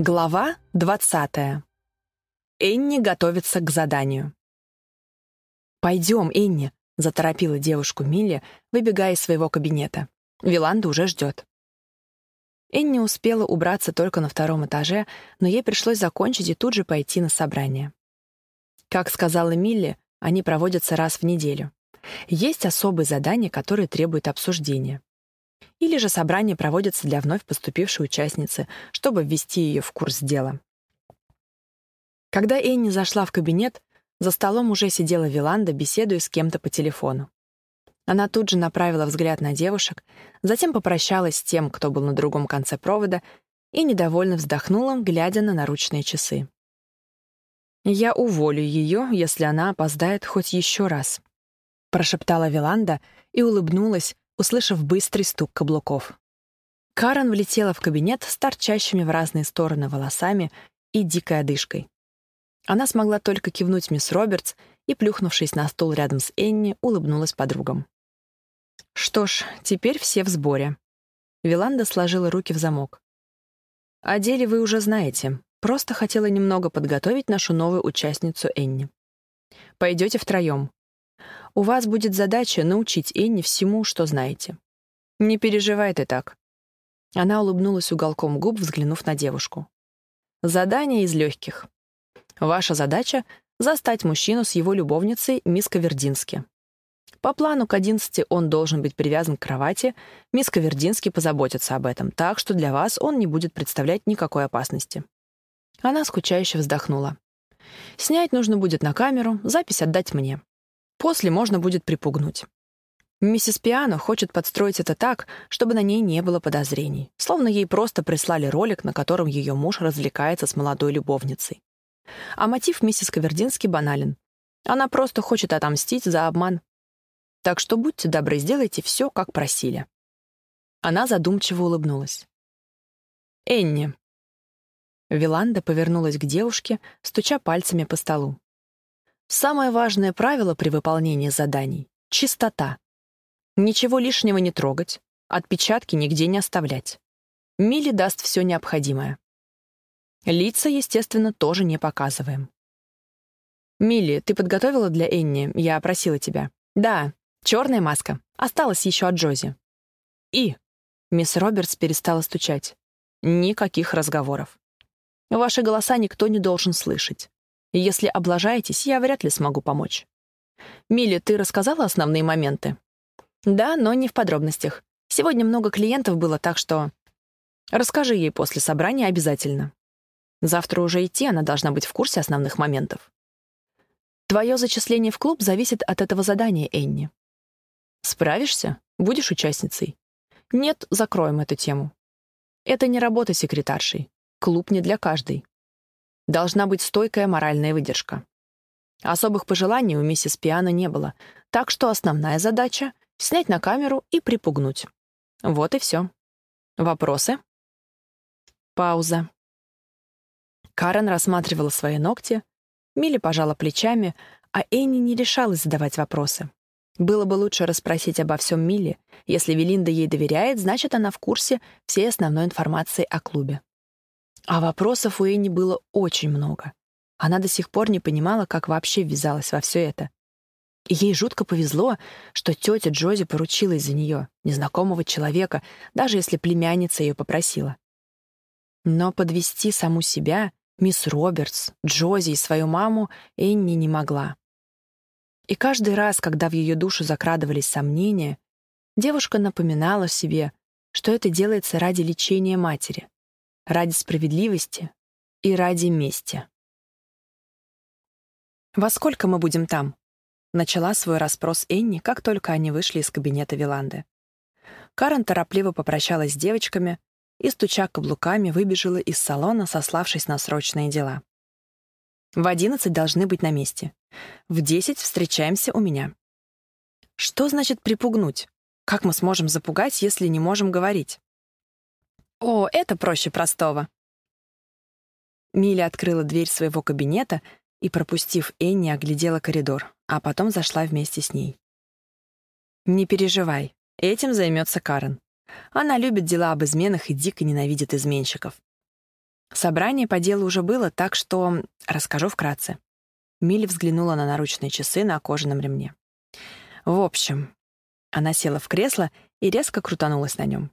Глава 20. Энни готовится к заданию. «Пойдем, Энни», — заторопила девушку Милли, выбегая из своего кабинета. Виланда уже ждет. Энни успела убраться только на втором этаже, но ей пришлось закончить и тут же пойти на собрание. Как сказала Милли, они проводятся раз в неделю. Есть особые задания, которые требуют обсуждения. Или же собрание проводится для вновь поступившей участницы, чтобы ввести ее в курс дела. Когда Энни зашла в кабинет, за столом уже сидела Виланда, беседуя с кем-то по телефону. Она тут же направила взгляд на девушек, затем попрощалась с тем, кто был на другом конце провода, и недовольно вздохнула, глядя на наручные часы. «Я уволю ее, если она опоздает хоть еще раз», — прошептала Виланда и улыбнулась, услышав быстрый стук каблуков. Карен влетела в кабинет с торчащими в разные стороны волосами и дикой одышкой. Она смогла только кивнуть мисс Робертс и, плюхнувшись на стул рядом с Энни, улыбнулась подругам. «Что ж, теперь все в сборе». Виланда сложила руки в замок. «О деле вы уже знаете. Просто хотела немного подготовить нашу новую участницу Энни. Пойдете втроем. У вас будет задача научить Энни всему, что знаете. Не переживай ты так». Она улыбнулась уголком губ, взглянув на девушку. «Задание из легких. Ваша задача — застать мужчину с его любовницей, мисс Кавердински. По плану к 11 он должен быть привязан к кровати, мисс Кавердински позаботится об этом, так что для вас он не будет представлять никакой опасности. Она скучающе вздохнула. Снять нужно будет на камеру, запись отдать мне. После можно будет припугнуть. Миссис Пиано хочет подстроить это так, чтобы на ней не было подозрений, словно ей просто прислали ролик, на котором ее муж развлекается с молодой любовницей. А мотив миссис Кавердински банален. Она просто хочет отомстить за обман. Так что будьте добры, сделайте все, как просили. Она задумчиво улыбнулась. «Энни». Виланда повернулась к девушке, стуча пальцами по столу. «Самое важное правило при выполнении заданий — чистота. Ничего лишнего не трогать, отпечатки нигде не оставлять. Милли даст все необходимое. Лица, естественно, тоже не показываем. «Милли, ты подготовила для Энни? Я просила тебя». «Да, черная маска. Осталась еще от Джози». «И?» Мисс Робертс перестала стучать. «Никаких разговоров. Ваши голоса никто не должен слышать. Если облажаетесь, я вряд ли смогу помочь». «Милли, ты рассказала основные моменты?» «Да, но не в подробностях. Сегодня много клиентов было, так что...» «Расскажи ей после собрания обязательно». Завтра уже идти, она должна быть в курсе основных моментов. Твое зачисление в клуб зависит от этого задания, Энни. Справишься? Будешь участницей? Нет, закроем эту тему. Это не работа секретаршей. Клуб не для каждой. Должна быть стойкая моральная выдержка. Особых пожеланий у миссис Пиано не было, так что основная задача — снять на камеру и припугнуть. Вот и все. Вопросы? Пауза. Карен рассматривала свои ногти, Милли пожала плечами, а Энни не решалась задавать вопросы. Было бы лучше расспросить обо всем Милли. Если Велинда ей доверяет, значит, она в курсе всей основной информации о клубе. А вопросов у Энни было очень много. Она до сих пор не понимала, как вообще ввязалась во все это. Ей жутко повезло, что тетя Джози поручилась за нее, незнакомого человека, даже если племянница ее попросила. Но подвести саму себя Мисс Робертс, Джози и свою маму Энни не могла. И каждый раз, когда в ее душу закрадывались сомнения, девушка напоминала себе, что это делается ради лечения матери, ради справедливости и ради мести. «Во сколько мы будем там?» — начала свой расспрос Энни, как только они вышли из кабинета Виланды. Карен торопливо попрощалась с девочками, и, стуча каблуками, выбежала из салона, сославшись на срочные дела. В одиннадцать должны быть на месте. В десять встречаемся у меня. Что значит припугнуть? Как мы сможем запугать, если не можем говорить? О, это проще простого. Миля открыла дверь своего кабинета и, пропустив Энни, оглядела коридор, а потом зашла вместе с ней. «Не переживай, этим займется Карен. Она любит дела об изменах и дико ненавидит изменщиков. Собрание по делу уже было, так что расскажу вкратце. Милли взглянула на наручные часы на кожаном ремне. В общем, она села в кресло и резко крутанулась на нем.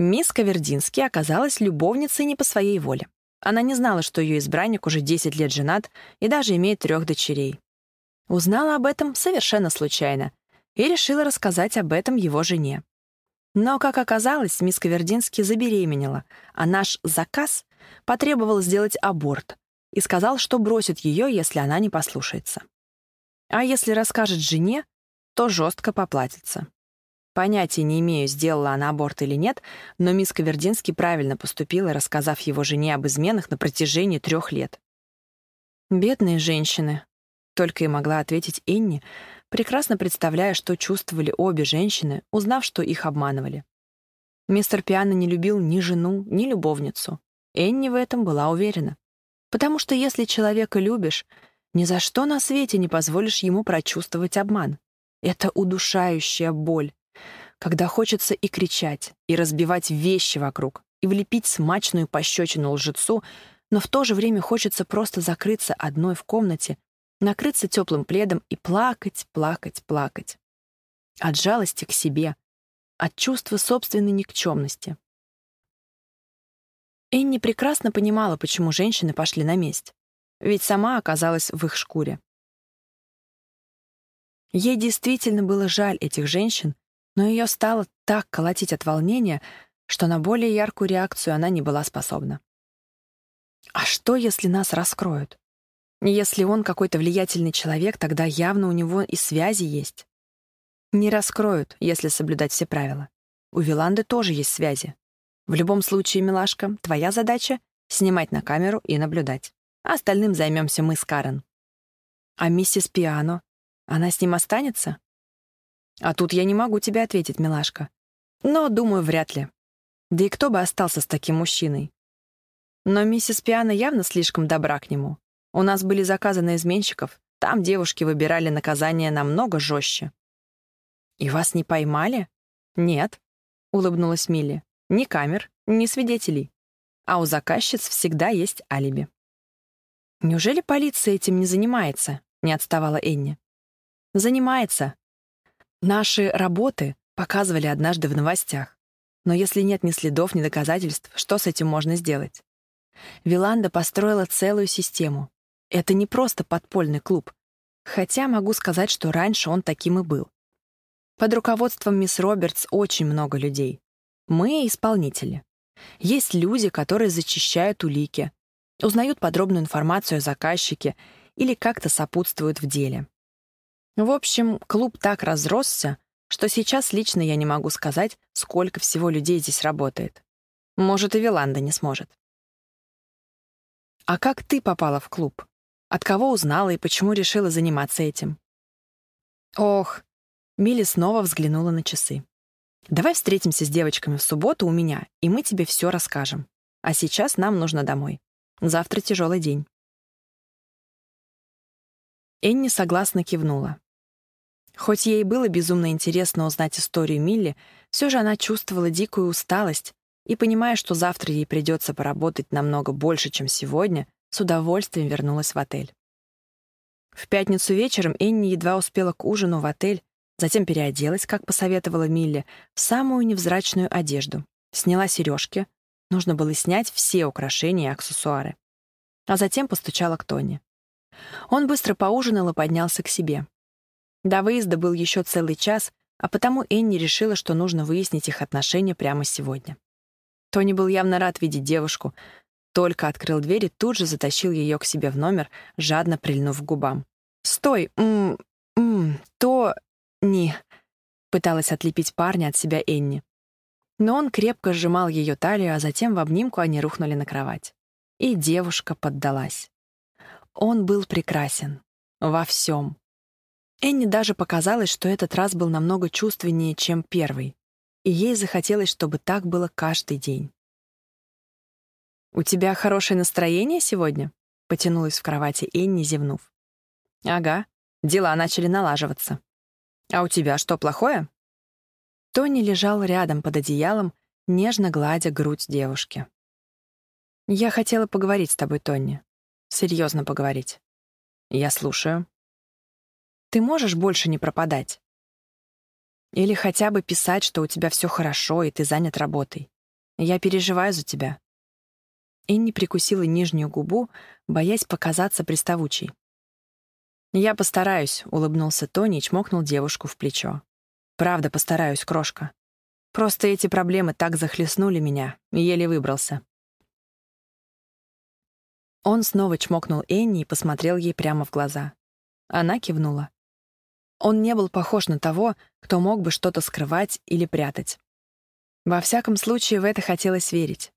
Мисс Кавердинский оказалась любовницей не по своей воле. Она не знала, что ее избранник уже 10 лет женат и даже имеет трех дочерей. Узнала об этом совершенно случайно и решила рассказать об этом его жене. Но, как оказалось, мисс Кавердинский забеременела, а наш заказ потребовал сделать аборт и сказал, что бросит ее, если она не послушается. А если расскажет жене, то жестко поплатится. Понятия не имею, сделала она аборт или нет, но мисс Кавердинский правильно поступила, рассказав его жене об изменах на протяжении трех лет. «Бедные женщины», — только и могла ответить Энни, прекрасно представляя, что чувствовали обе женщины, узнав, что их обманывали. Мистер Пиано не любил ни жену, ни любовницу. Энни в этом была уверена. Потому что если человека любишь, ни за что на свете не позволишь ему прочувствовать обман. Это удушающая боль, когда хочется и кричать, и разбивать вещи вокруг, и влепить смачную пощечину лжецу, но в то же время хочется просто закрыться одной в комнате, накрыться теплым пледом и плакать, плакать, плакать. От жалости к себе, от чувства собственной никчемности. Энни прекрасно понимала, почему женщины пошли на месть, ведь сама оказалась в их шкуре. Ей действительно было жаль этих женщин, но ее стало так колотить от волнения, что на более яркую реакцию она не была способна. А что, если нас раскроют? Если он какой-то влиятельный человек, тогда явно у него и связи есть. Не раскроют, если соблюдать все правила. У Виланды тоже есть связи. В любом случае, милашка, твоя задача — снимать на камеру и наблюдать. А остальным займемся мы с Карен. А миссис Пиано? Она с ним останется? А тут я не могу тебе ответить, милашка. Но, думаю, вряд ли. Да и кто бы остался с таким мужчиной? Но миссис Пиано явно слишком добра к нему. У нас были заказы на изменщиков, там девушки выбирали наказание намного жестче. «И вас не поймали?» «Нет», — улыбнулась Милли. «Ни камер, ни свидетелей. А у заказчиц всегда есть алиби». «Неужели полиция этим не занимается?» — не отставала Энни. «Занимается. Наши работы показывали однажды в новостях. Но если нет ни следов, ни доказательств, что с этим можно сделать? Виланда построила целую систему. Это не просто подпольный клуб. Хотя могу сказать, что раньше он таким и был. Под руководством мисс Робертс очень много людей. Мы — исполнители. Есть люди, которые зачищают улики, узнают подробную информацию о заказчике или как-то сопутствуют в деле. В общем, клуб так разросся, что сейчас лично я не могу сказать, сколько всего людей здесь работает. Может, и Виланда не сможет. «А как ты попала в клуб?» От кого узнала и почему решила заниматься этим? Ох, Милли снова взглянула на часы. Давай встретимся с девочками в субботу у меня, и мы тебе все расскажем. А сейчас нам нужно домой. Завтра тяжелый день. Энни согласно кивнула. Хоть ей было безумно интересно узнать историю Милли, все же она чувствовала дикую усталость и, понимая, что завтра ей придется поработать намного больше, чем сегодня, с удовольствием вернулась в отель. В пятницу вечером Энни едва успела к ужину в отель, затем переоделась, как посоветовала Милли, в самую невзрачную одежду. Сняла сережки. Нужно было снять все украшения и аксессуары. А затем постучала к Тони. Он быстро поужинал и поднялся к себе. До выезда был еще целый час, а потому Энни решила, что нужно выяснить их отношения прямо сегодня. Тони был явно рад видеть девушку, только открыл дверь и тут же затащил ее к себе в номер, жадно прильнув к губам. «Стой! М -м не...» Пыталась отлепить парня от себя Энни. Но он крепко сжимал ее талию, а затем в обнимку они рухнули на кровать. И девушка поддалась. Он был прекрасен. Во всем. Энни даже показалось, что этот раз был намного чувственнее, чем первый. И ей захотелось, чтобы так было каждый день. «У тебя хорошее настроение сегодня?» — потянулась в кровати Энни, зевнув. «Ага, дела начали налаживаться. А у тебя что, плохое?» Тони лежал рядом под одеялом, нежно гладя грудь девушки. «Я хотела поговорить с тобой, Тонни. Серьезно поговорить». «Я слушаю». «Ты можешь больше не пропадать?» «Или хотя бы писать, что у тебя все хорошо, и ты занят работой. Я переживаю за тебя». Энни прикусила нижнюю губу, боясь показаться приставучей. «Я постараюсь», — улыбнулся Тони и чмокнул девушку в плечо. «Правда, постараюсь, крошка. Просто эти проблемы так захлестнули меня, еле выбрался». Он снова чмокнул Энни и посмотрел ей прямо в глаза. Она кивнула. Он не был похож на того, кто мог бы что-то скрывать или прятать. Во всяком случае, в это хотелось верить.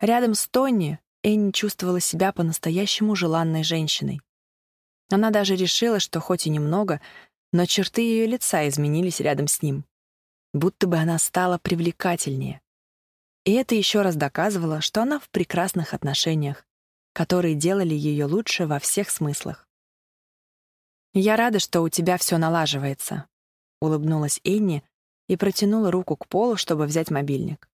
Рядом с Тони Энни чувствовала себя по-настоящему желанной женщиной. Она даже решила, что хоть и немного, но черты ее лица изменились рядом с ним. Будто бы она стала привлекательнее. И это еще раз доказывало, что она в прекрасных отношениях, которые делали ее лучше во всех смыслах. «Я рада, что у тебя все налаживается», — улыбнулась Энни и протянула руку к полу, чтобы взять мобильник.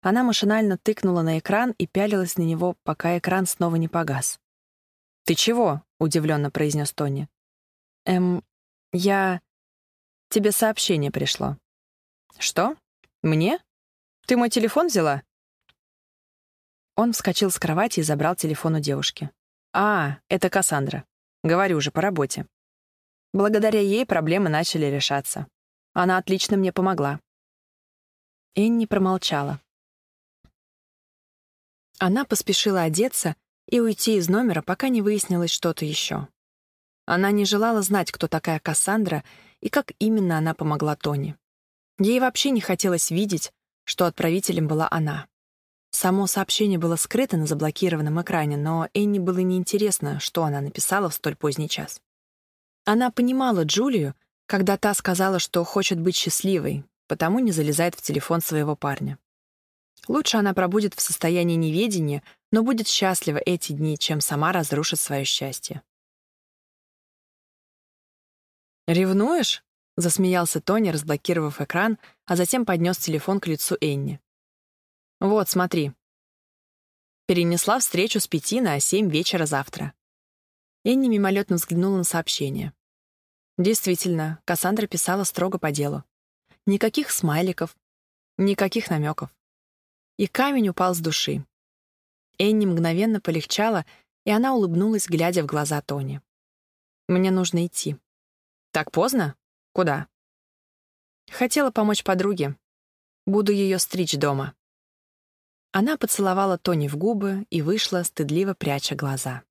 Она машинально тыкнула на экран и пялилась на него, пока экран снова не погас. «Ты чего?» — удивленно произнес Тони. «Эм, я... Тебе сообщение пришло». «Что? Мне? Ты мой телефон взяла?» Он вскочил с кровати и забрал телефон у девушки. «А, это Кассандра. Говорю же, по работе. Благодаря ей проблемы начали решаться. Она отлично мне помогла». Энни промолчала. Она поспешила одеться и уйти из номера, пока не выяснилось что-то еще. Она не желала знать, кто такая Кассандра и как именно она помогла Тони. Ей вообще не хотелось видеть, что отправителем была она. Само сообщение было скрыто на заблокированном экране, но Энни было неинтересно, что она написала в столь поздний час. Она понимала Джулию, когда та сказала, что хочет быть счастливой, потому не залезает в телефон своего парня. Лучше она пробудет в состоянии неведения, но будет счастлива эти дни, чем сама разрушит свое счастье. «Ревнуешь?» — засмеялся Тони, разблокировав экран, а затем поднес телефон к лицу Энни. «Вот, смотри. Перенесла встречу с пяти на семь вечера завтра». Энни мимолетно взглянула на сообщение. Действительно, Кассандра писала строго по делу. Никаких смайликов, никаких намеков и камень упал с души. Энни мгновенно полегчала, и она улыбнулась, глядя в глаза Тони. «Мне нужно идти». «Так поздно? Куда?» «Хотела помочь подруге. Буду ее стричь дома». Она поцеловала Тони в губы и вышла, стыдливо пряча глаза.